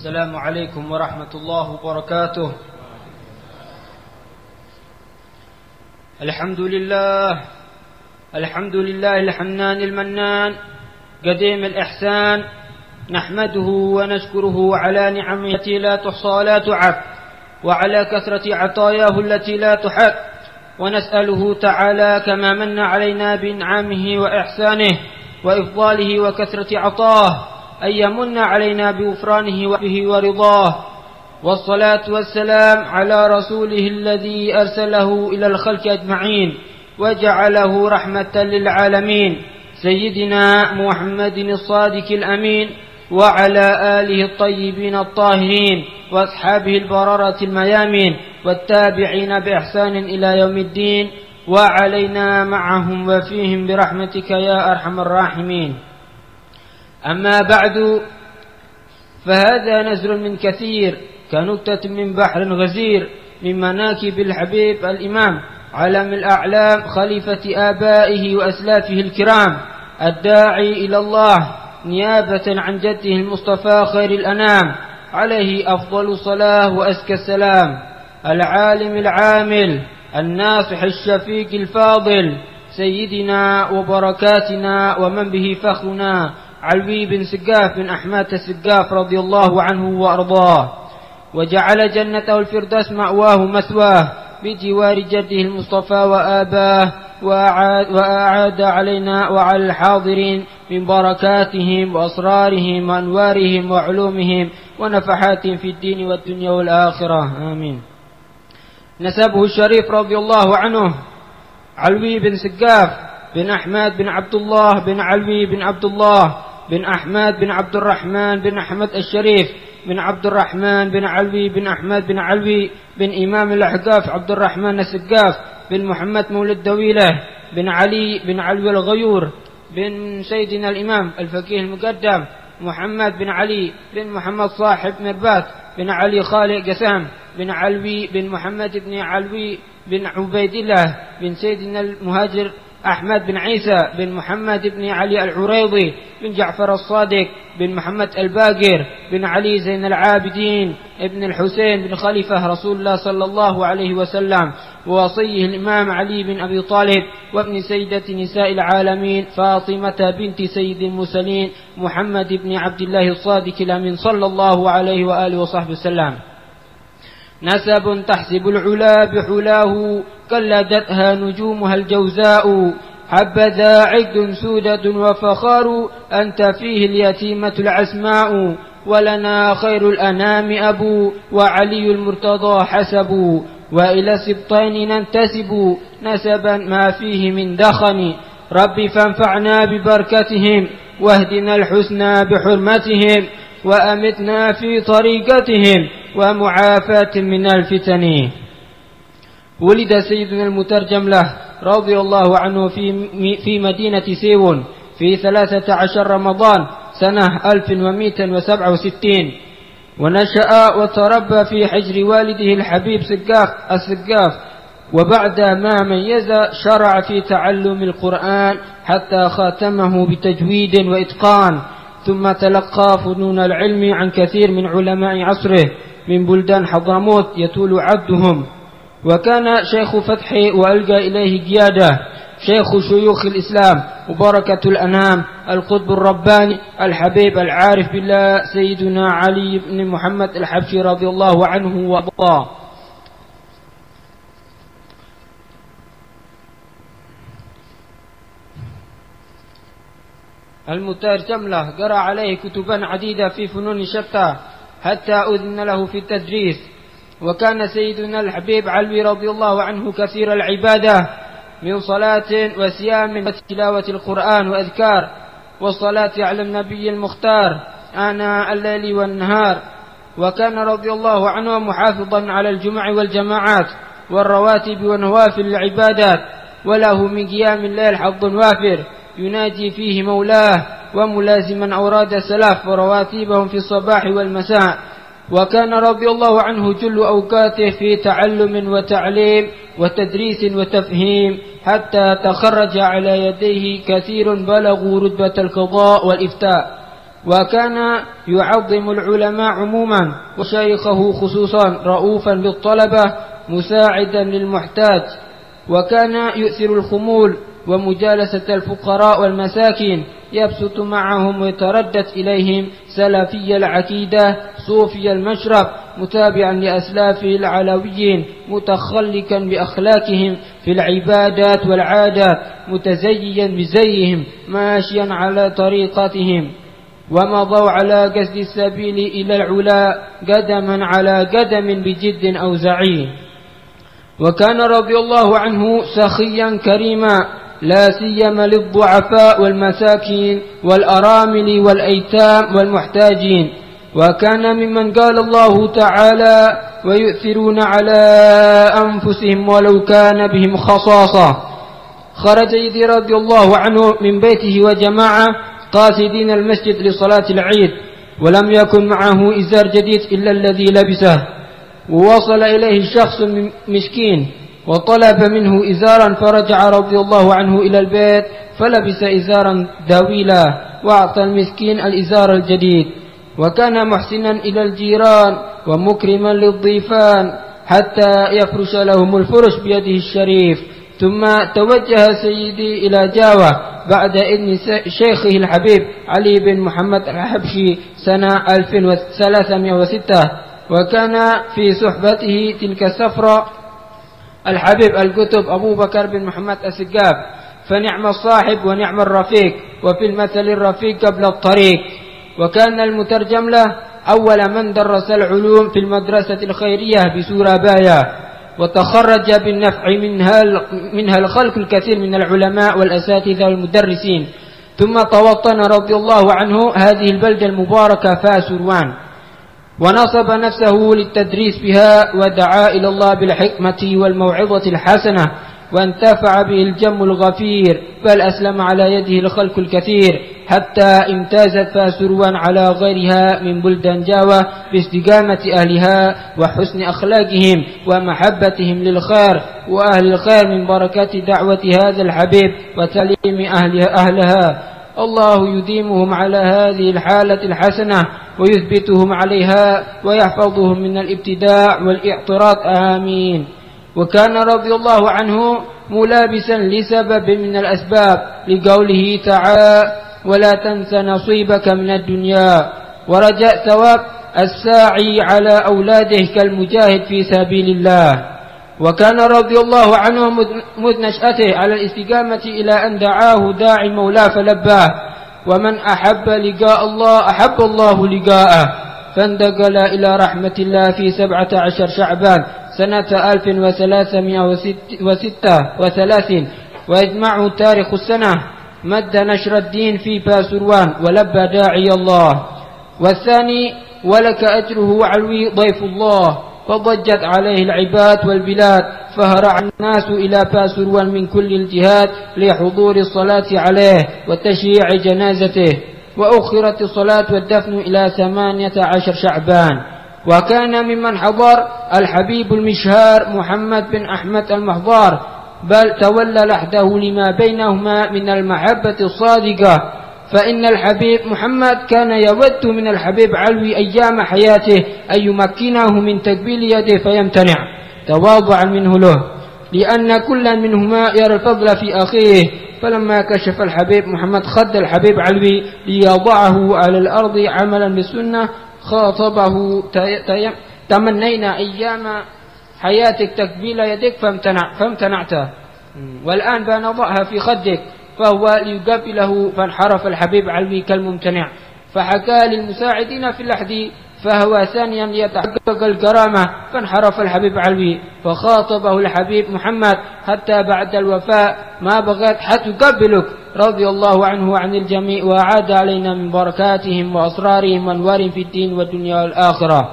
السلام عليكم ورحمة الله وبركاته. الحمد لله الحمد لله الحنان المنان قديم الإحسان نحمده ونشكره على نعمه التي لا تحصى ولا تعد وعلى كثرة عطاياه التي لا تحد ونسأله تعالى كما من علينا بإنعامه وإحسانه وإفضاله وكثرة عطاه أن يمن علينا بغفرانه وبه ورضاه والصلاة والسلام على رسوله الذي أرسله إلى الخلق أجمعين وجعله رحمة للعالمين سيدنا محمد الصادق الأمين وعلى آله الطيبين الطاهرين وأصحابه البررة الميامين والتابعين بإحسان إلى يوم الدين وعلينا معهم وفيهم برحمتك يا أرحم الراحمين. أما بعد فهذا نزر من كثير كنكتة من بحر غزير من مناكب الحبيب الإمام علم الأعلام خليفة آبائه وأسلافه الكرام الداعي إلى الله نيابة عن جده المصطفى خير الأنام عليه أفضل الصلاة وأزكى السلام العالم العامل الناصح الشفيق الفاضل سيدنا وبركاتنا ومن به فخرنا علوي بن سقاف بن أحمد السقاف رضي الله عنه وأرضاه وجعل جنته الفردوس مأواه مثواه بجوار جده المصطفى وآباه وأعاد, وأعاد علينا وعلى الحاضرين من بركاتهم وأسرارهم وأنوارهم وعلومهم ونفحاتهم في الدين والدنيا والآخرة. آمين. نسبه الشريف رضي الله عنه علوي بن سقاف بن أحمد بن عبد الله بن علوي بن عبد الله بن أحمد بن عبد الرحمن بن أحمد الشريف بن عبد الرحمن بن علوي بن أحمد بن علوي بن إمام الأحقاف عبد الرحمن السقاف بن محمد مولد دويلة بن علي بن علوي الغيور بن سيدنا الإمام الفقيه المقدم محمد بن علي بن محمد صاحب مربات بن علي خالق قسام بن علوي بن محمد بن علوي بن عبيد الله بن سيدنا المهاجر أحمد بن عيسى بن محمد بن علي العريضي بن جعفر الصادق بن محمد الباقر بن علي زين العابدين ابن الحسين بن خليفة رسول الله صلى الله عليه وسلم ووصيه الإمام علي بن أبي طالب وابن سيدة نساء العالمين فاطمة بنت سيد المرسلين محمد بن عبد الله الصادق الأمين صلى الله عليه وآله وصحبه وسلم. نسب تحسب العلا بحلاه قلدتها نجومها الجوزاء. حبذا عقد سودة وفخار أنت فيه اليتيمة العسماء ولنا خير الأنام أبو وعلي المرتضى حسب. وإلى سبطين ننتسب نسبا ما فيه من دخن. رب فانفعنا ببركتهم واهدنا الحسنى بحرمتهم وأمتنا في طريقتهم. ومعافاة من الفتن. ولد سيدنا المترجم له رضي الله عنه في في مدينة سيون في ثلاثة عشر رمضان سنة 1167 ونشأ وتربى في حجر والده الحبيب سقاف السقاف. وبعد ما ميز شرع في تعلم القرآن حتى خاتمه بتجويد وإتقان. ثم تلقى فنون العلم عن كثير من علماء عصره. من بلدان حضرموت يطول عدهم وكان شيخ فتحي وألقى إليه قيادة. شيخ شيوخ الإسلام وبركة الأنام القطب الرباني الحبيب العارف بالله سيدنا علي بن محمد الحبشي رضي الله عنه وأرضاه. المترجم له قرأ عليه كتبا عديدة في فنون شتى. حتى أذن له في التدريس. وكان سيدنا الحبيب علوي رضي الله عنه كثير العبادة من صلاة وصيام وتلاوة القرآن وأذكار والصلاة على النبي المختار آناء الليل والنهار. وكان رضي الله عنه محافظا على الجمع والجماعات والرواتب ونوافل العبادات وله من قيام الليل حظ وافر يناجي فيه مولاه وملازما أوراد سلاف ورواتبهم في الصباح والمساء. وكان رضي الله عنه جل أوقاته في تعلم وتعليم وتدريس وتفهيم حتى تخرج على يديه كثير بلغوا رتبة القضاء والإفتاء. وكان يعظم العلماء عموما وشيخه خصوصا رؤوفا بالطلبة مساعدا للمحتاج. وكان يؤثر الخمول ومجالسة الفقراء والمساكين يبسط معهم ويتردد إليهم سلفي العقيدة صوفي المشرب متابعا لأسلافه العلويين متخلقا بأخلاقهم في العبادات والعادات متزيا بزيهم ماشيا على طريقتهم ومضوا على قصد السبيل إلى العلا قدما على قدم بجد أو زعيم. وكان رضي الله عنه سخيا كريما. لا سيما للضعفاء والمساكين والأرامل والأيتام والمحتاجين. وكان ممن قال الله تعالى ويؤثرون على أنفسهم ولو كان بهم خصاصة خرج يدي رضي الله عنه من بيته وجماعة قاصدين المسجد لصلاة العيد ولم يكن معه إزار جديد إلا الذي لبسه. ووصل إليه شخص مسكين. وطلب منه إزارا فرجع رضي الله عنه إلى البيت فلبس إزارا داويلا وأعطى المسكين الإزار الجديد. وكان محسنا إلى الجيران ومكرما للضيفان حتى يفرش لهم الفرش بيده الشريف. ثم توجه سيدي إلى جاوة بعد إذن شيخه الحبيب علي بن محمد الحبشي سنة 1306 وكان في صحبته تلك السفرة الحبيب الكتب أبو بكر بن محمد السقاف فنعم الصاحب ونعم الرفيق وفي المثل الرفيق قبل الطريق. وكان المترجم له أول من درس العلوم في المدرسة الخيرية بسورابايا وتخرج بالنفع منها منها الخلق الكثير من العلماء والأساتذة والمدرسين. ثم توطن رضي الله عنه هذه البلدة المباركة فاسروان. ونصب نفسه للتدريس بها ودعا إلى الله بالحكمة والموعظة الحسنة وانتفع به الجم الغفير بل أسلم على يده الخلق الكثير حتى امتازت فاسروان على غيرها من بلدان جاوة باستقامة أهلها وحسن أخلاقهم ومحبتهم للخير وأهل الخير من بركات دعوة هذا الحبيب أهلها, أهلها. الله يديمهم على هذه الحالة الحسنة ويثبتهم عليها ويحفظهم من الابتداع والاعتراض. آمين. وكان رضي الله عنه ملابسا لسبب من الأسباب لقوله تعالى ولا تنس نصيبك من الدنيا ورجاء ثواب الساعي على أولاده كالمجاهد في سبيل الله وكان رضي الله عنه مذ نشأته على الاستقامة إلى أن دعاه داعي مولاه فلباه ومن أحب لقاء الله أحب الله لقاءه. فانتقل إلى رحمة الله في سبعة عشر شعبان سنة ألف وثلاثمائة وستة وثلاثين ويجمع تاريخ السنة. مد نشر الدين في باسروان ولبى داعي الله. والثاني ولك أجره وعلوي ضيف الله. فضجت عليه العباد والبلاد فهرع الناس إلى باسروان من كل الجهات لحضور الصلاة عليه وتشييع جنازته. وأخرت الصلاة والدفن إلى ثمانية عشر شعبان. وكان ممن حضر الحبيب المشهار محمد بن أحمد المحضار بل تولى لحده لما بينهما من المحبة الصادقة فإن الحبيب محمد كان يود من الحبيب علوي أيام حياته أن يمكنه من تقبيل يده فيمتنع. تواضعا منه له. لأن كل منهما يرى الفضل في أخيه. فلما كشف الحبيب محمد خد الحبيب علوي ليضعه على الأرض عملا بالسنة خاطبه تمنينا أيام حياتك تقبيل يدك فامتنع فامتنعت. والآن بنضعها في خدك. فهو ليقابله فانحرف الحبيب علوي كالممتنع. فحكى للمساعدين في اللحد فهو ثانيا ليتحقق الكرامة فانحرف الحبيب علوي فخاطبه الحبيب محمد حتى بعد الوفاء ما بغيت حتى يقبلك رضي الله عنه وعن الجميع وأعاد علينا من بركاتهم وأسرارهم وأنوار في الدين والدنيا والآخرة.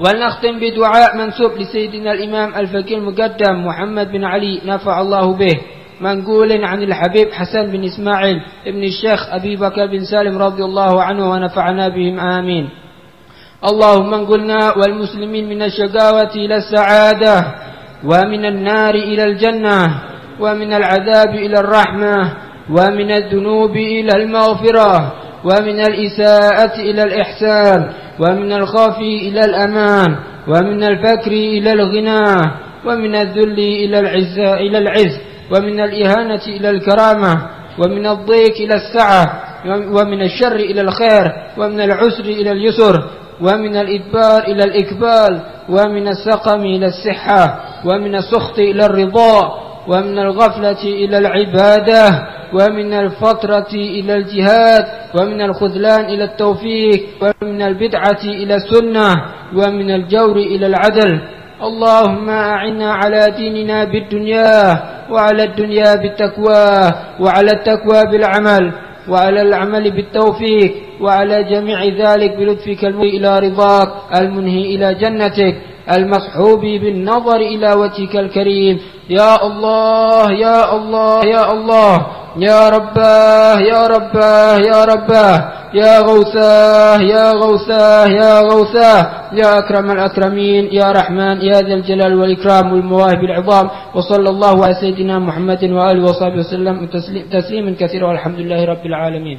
ولنختم بدعاء منسوب لسيدنا الإمام الفقيه المقدم محمد بن علي نفع الله به. منقول عن الحبيب حسن بن إسماعيل ابن الشيخ أبي بكر بن سالم رضي الله عنه ونفعنا بهم آمين. اللهم انقلنا والمسلمين من الشقاوة إلى السعادة ومن النار إلى الجنة ومن العذاب إلى الرحمة ومن الذنوب إلى المغفرة ومن الإساءة إلى الإحسان ومن الخفي إلى الأمان ومن الفكر إلى الغنى ومن الذل إلى العز إلى العز. ومن الإهانة إلى الكرامة ومن الضيق إلى السعة ومن الشر إلى الخير ومن العسر إلى اليسر ومن الإدبار إلى الإقبال ومن السقم إلى الصحة ومن السخط إلى الرضا ومن الغفلة إلى العبادة ومن الفترة إلى الجهاد ومن الخذلان إلى التوفيق ومن البدعة إلى السنة ومن الجور إلى العدل. اللهم أعنا على ديننا بالدنيا وعلى الدنيا بالتقوى وعلى التقوى بالعمل وعلى العمل بالتوفيق وعلى جميع ذلك بلطفك المنهي إلى رضاك المنهي إلى جنتك المصحوب بالنظر إلى وجهك الكريم. يا الله يا الله يا الله. يا رباه يا رباه يا رباه يا غوثاه يا غوثاه يا غوثاه يا أكرم الأكرمين يا رحمن يا ذا الجلال والإكرام والمواهب العظام. وصلى الله على سيدنا محمد وآله وصحبه وسلم. تسليما كثيرا والحمد لله رب العالمين.